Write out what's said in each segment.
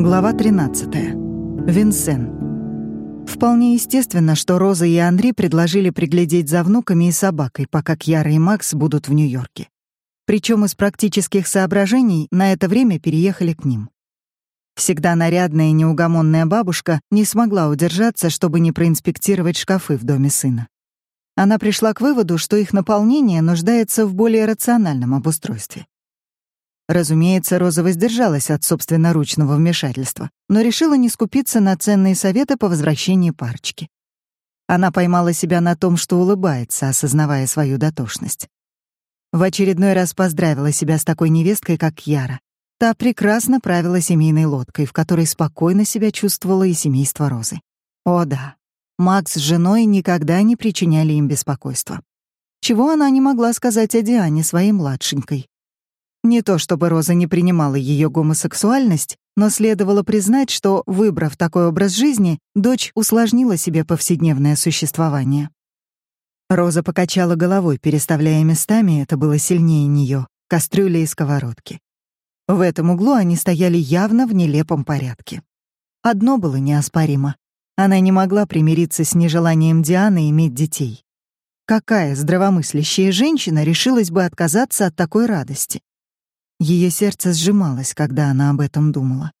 Глава 13. Винсен. Вполне естественно, что Роза и Андрей предложили приглядеть за внуками и собакой, пока Кьяра и Макс будут в Нью-Йорке. Причем из практических соображений на это время переехали к ним. Всегда нарядная и неугомонная бабушка не смогла удержаться, чтобы не проинспектировать шкафы в доме сына. Она пришла к выводу, что их наполнение нуждается в более рациональном обустройстве. Разумеется, Роза воздержалась от собственноручного вмешательства, но решила не скупиться на ценные советы по возвращении парочки. Она поймала себя на том, что улыбается, осознавая свою дотошность. В очередной раз поздравила себя с такой невесткой, как Яра. Та прекрасно правила семейной лодкой, в которой спокойно себя чувствовала и семейство Розы. О да, Макс с женой никогда не причиняли им беспокойства. Чего она не могла сказать о Диане, своей младшенькой. Не то чтобы Роза не принимала ее гомосексуальность, но следовало признать, что, выбрав такой образ жизни, дочь усложнила себе повседневное существование. Роза покачала головой, переставляя местами, это было сильнее нее, кастрюли и сковородки. В этом углу они стояли явно в нелепом порядке. Одно было неоспоримо. Она не могла примириться с нежеланием Дианы иметь детей. Какая здравомыслящая женщина решилась бы отказаться от такой радости? Ее сердце сжималось, когда она об этом думала.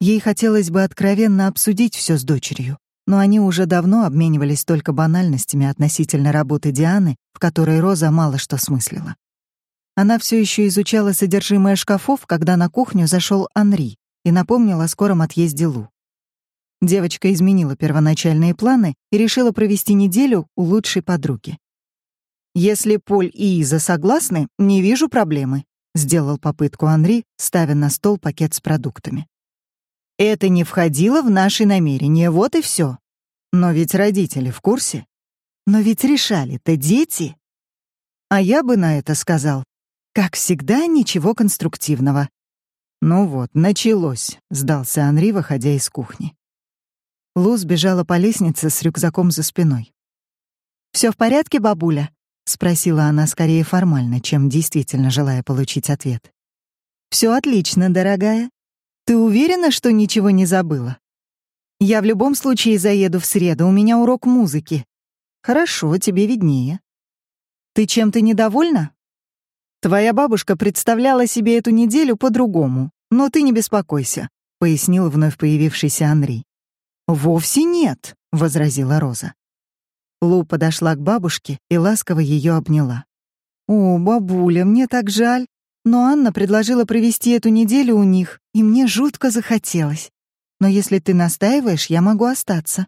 Ей хотелось бы откровенно обсудить все с дочерью, но они уже давно обменивались только банальностями относительно работы Дианы, в которой Роза мало что смыслила. Она все еще изучала содержимое шкафов, когда на кухню зашел Анри и напомнил о скором отъезде Лу. Девочка изменила первоначальные планы и решила провести неделю у лучшей подруги. «Если Поль и Иза согласны, не вижу проблемы», — сделал попытку Анри, ставя на стол пакет с продуктами. «Это не входило в наши намерения, вот и все. Но ведь родители в курсе. Но ведь решали-то дети». А я бы на это сказал, как всегда, ничего конструктивного. «Ну вот, началось», — сдался Анри, выходя из кухни. Лу сбежала по лестнице с рюкзаком за спиной. Все в порядке, бабуля?» — спросила она скорее формально, чем действительно желая получить ответ. Все отлично, дорогая. Ты уверена, что ничего не забыла? Я в любом случае заеду в среду, у меня урок музыки. Хорошо, тебе виднее. Ты чем-то недовольна? Твоя бабушка представляла себе эту неделю по-другому, но ты не беспокойся, пояснил вновь появившийся Андрей. Вовсе нет, возразила Роза. Лу подошла к бабушке и ласково ее обняла. «О, бабуля, мне так жаль. Но Анна предложила провести эту неделю у них, и мне жутко захотелось. Но если ты настаиваешь, я могу остаться».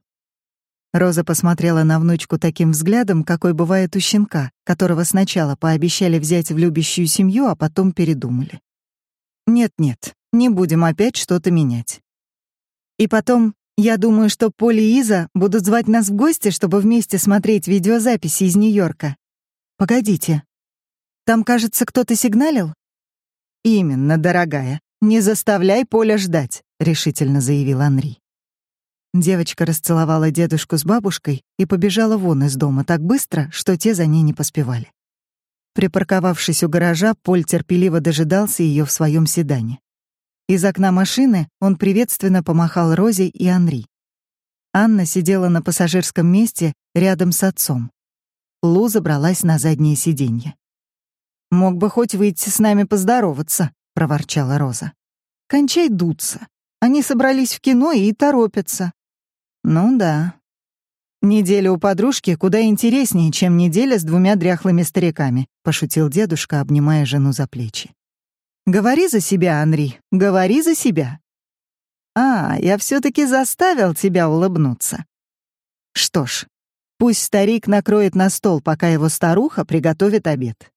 Роза посмотрела на внучку таким взглядом, какой бывает у щенка, которого сначала пообещали взять в любящую семью, а потом передумали. «Нет-нет, не будем опять что-то менять. И потом, я думаю, что Поли и Иза будут звать нас в гости, чтобы вместе смотреть видеозаписи из Нью-Йорка. Погодите. Там, кажется, кто-то сигналил? Именно, дорогая. Не заставляй Поля ждать, решительно заявил Анри. Девочка расцеловала дедушку с бабушкой и побежала вон из дома так быстро, что те за ней не поспевали. Припарковавшись у гаража, Поль терпеливо дожидался ее в своем седане. Из окна машины он приветственно помахал Розе и Анри. Анна сидела на пассажирском месте рядом с отцом. Лу забралась на заднее сиденье. «Мог бы хоть выйти с нами поздороваться», — проворчала Роза. «Кончай дуться. Они собрались в кино и торопятся». «Ну да. Неделя у подружки куда интереснее, чем неделя с двумя дряхлыми стариками», — пошутил дедушка, обнимая жену за плечи. Говори за себя, Анри, говори за себя. А, я все-таки заставил тебя улыбнуться. Что ж, пусть старик накроет на стол, пока его старуха приготовит обед.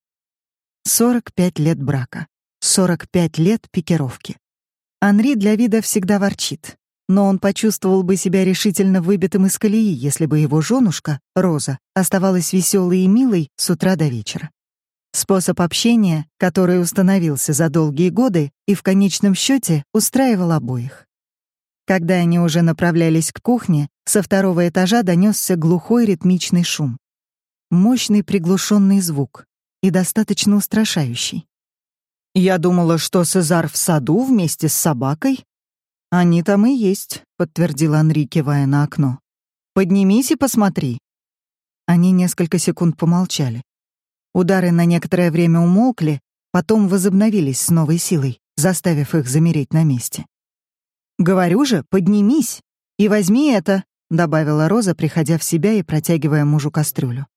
45 лет брака, 45 лет пикировки. Анри для вида всегда ворчит, но он почувствовал бы себя решительно выбитым из колеи, если бы его женушка, Роза, оставалась веселой и милой с утра до вечера. Способ общения, который установился за долгие годы и в конечном счете устраивал обоих. Когда они уже направлялись к кухне, со второго этажа донесся глухой ритмичный шум. Мощный приглушенный звук и достаточно устрашающий. «Я думала, что Сезар в саду вместе с собакой». «Они там и есть», — подтвердил Анри, кивая на окно. «Поднимись и посмотри». Они несколько секунд помолчали. Удары на некоторое время умолкли, потом возобновились с новой силой, заставив их замереть на месте. «Говорю же, поднимись и возьми это», — добавила Роза, приходя в себя и протягивая мужу кастрюлю.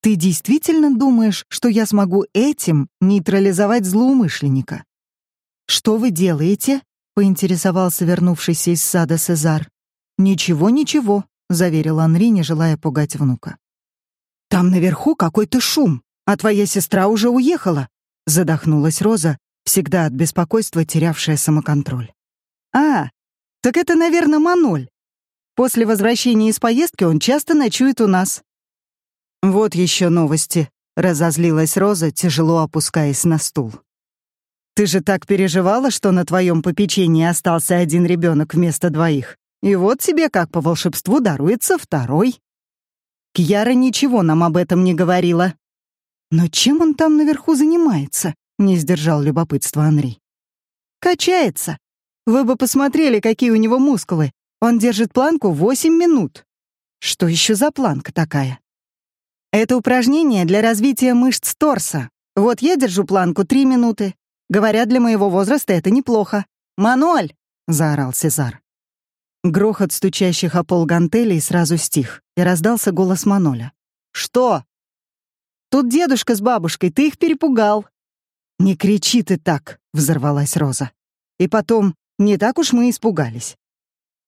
«Ты действительно думаешь, что я смогу этим нейтрализовать злоумышленника?» «Что вы делаете?» — поинтересовался вернувшийся из сада Сезар. «Ничего, ничего», — заверил Анри, не желая пугать внука. «Там наверху какой-то шум, а твоя сестра уже уехала», — задохнулась Роза, всегда от беспокойства терявшая самоконтроль. «А, так это, наверное, Маноль. После возвращения из поездки он часто ночует у нас». «Вот еще новости», — разозлилась Роза, тяжело опускаясь на стул. Ты же так переживала, что на твоем попечении остался один ребенок вместо двоих. И вот тебе, как по волшебству, даруется второй. Кьяра ничего нам об этом не говорила. Но чем он там наверху занимается? Не сдержал любопытства Анри. Качается. Вы бы посмотрели, какие у него мускулы. Он держит планку восемь минут. Что еще за планка такая? Это упражнение для развития мышц торса. Вот я держу планку три минуты, Говорят, для моего возраста это неплохо. «Мануаль!» — заорал Сезар. Грохот стучащих о пол гантелей сразу стих, и раздался голос Маноля. «Что?» «Тут дедушка с бабушкой, ты их перепугал». «Не кричи ты так!» — взорвалась Роза. «И потом, не так уж мы испугались».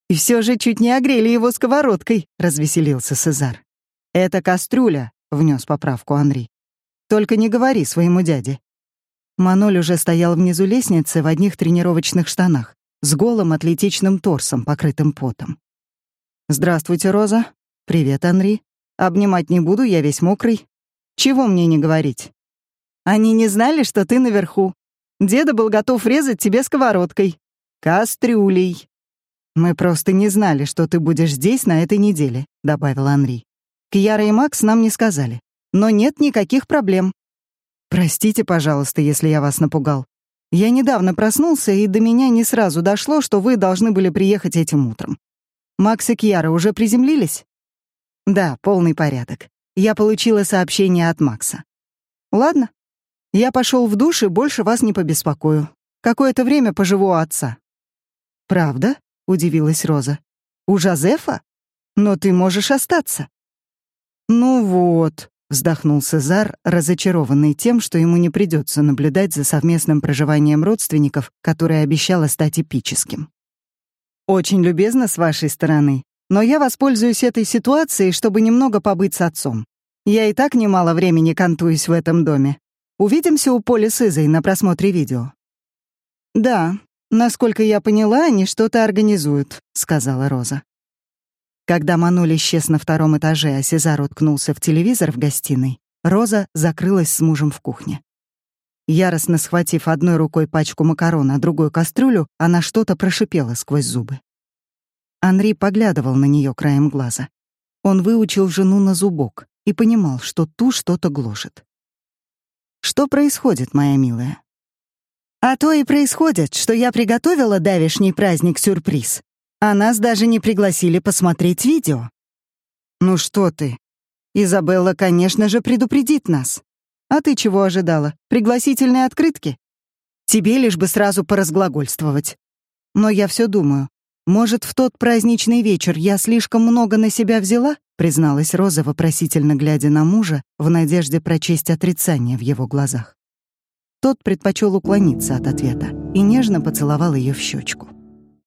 «И все же чуть не огрели его сковородкой», — развеселился Сезар. «Это кастрюля», — внес поправку Анри. «Только не говори своему дяде. Маноль уже стоял внизу лестницы в одних тренировочных штанах, с голым атлетичным торсом, покрытым потом. «Здравствуйте, Роза. Привет, Анри. Обнимать не буду, я весь мокрый. Чего мне не говорить?» «Они не знали, что ты наверху. Деда был готов резать тебе сковородкой. Кастрюлей». «Мы просто не знали, что ты будешь здесь на этой неделе», — добавил Анри. «Кьяра и Макс нам не сказали. Но нет никаких проблем. Простите, пожалуйста, если я вас напугал. Я недавно проснулся, и до меня не сразу дошло, что вы должны были приехать этим утром. Макс и Кьяра уже приземлились? Да, полный порядок. Я получила сообщение от Макса. Ладно. Я пошел в душ и больше вас не побеспокою. Какое-то время поживу у отца. Правда? удивилась Роза. У Жозефа? Но ты можешь остаться. Ну вот, Вздохнул Сезар, разочарованный тем, что ему не придется наблюдать за совместным проживанием родственников, которое обещало стать эпическим. «Очень любезно с вашей стороны, но я воспользуюсь этой ситуацией, чтобы немного побыть с отцом. Я и так немало времени кантуюсь в этом доме. Увидимся у Поля с Изой на просмотре видео». «Да, насколько я поняла, они что-то организуют», — сказала Роза. Когда Мануль исчез на втором этаже, а Сезар уткнулся в телевизор в гостиной, Роза закрылась с мужем в кухне. Яростно схватив одной рукой пачку макарон, а другой — кастрюлю, она что-то прошипела сквозь зубы. Анри поглядывал на нее краем глаза. Он выучил жену на зубок и понимал, что ту что-то гложет. «Что происходит, моя милая?» «А то и происходит, что я приготовила давешний праздник-сюрприз», а нас даже не пригласили посмотреть видео. Ну что ты? Изабелла, конечно же, предупредит нас. А ты чего ожидала? Пригласительные открытки? Тебе лишь бы сразу поразглагольствовать. Но я все думаю, может, в тот праздничный вечер я слишком много на себя взяла? призналась Роза, вопросительно глядя на мужа, в надежде прочесть отрицание в его глазах. Тот предпочел уклониться от ответа и нежно поцеловал ее в щечку.